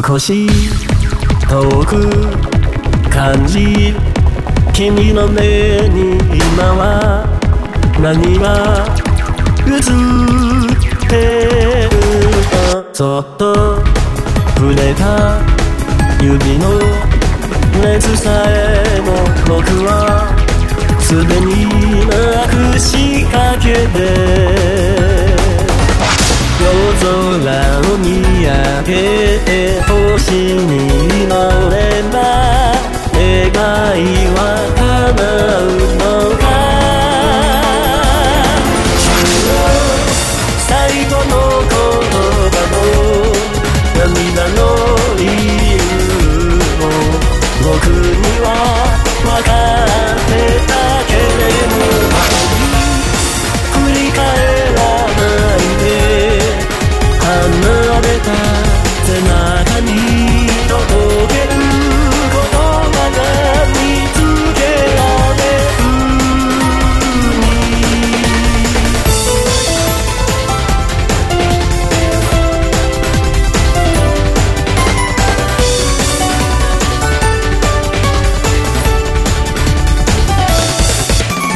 少し遠く感じ君の目に今は何が映ってるかそっと触れた指の熱さえも僕はすでになくしかけて夜空を見上げてに乗れば願いは叶うのか最後の言葉の涙の理由を僕には分かってたけれど振り返らないで離れた。背中に届ける言葉が見つけられるに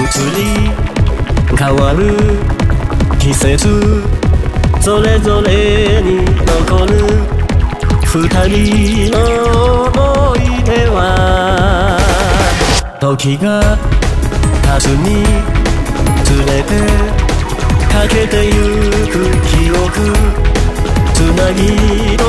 移り変わる季節それぞれに残る二人の思い出は時が経つにつれてかけてゆく記憶つなぎ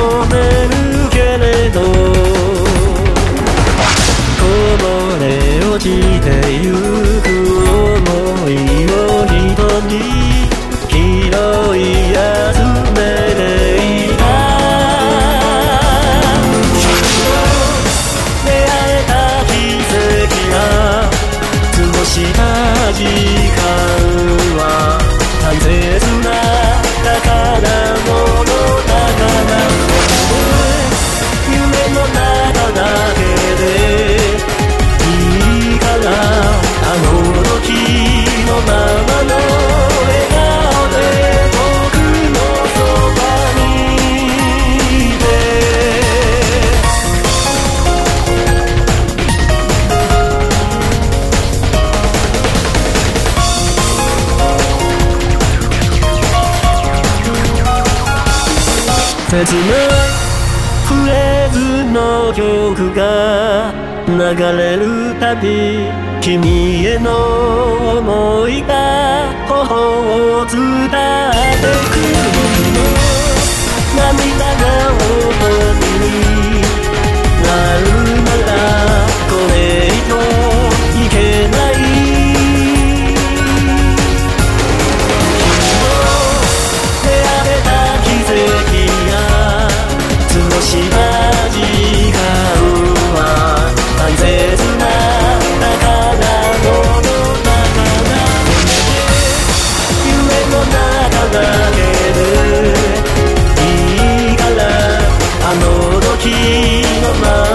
切なフレーズの曲が流れるたび君への思いが頬を伝え King.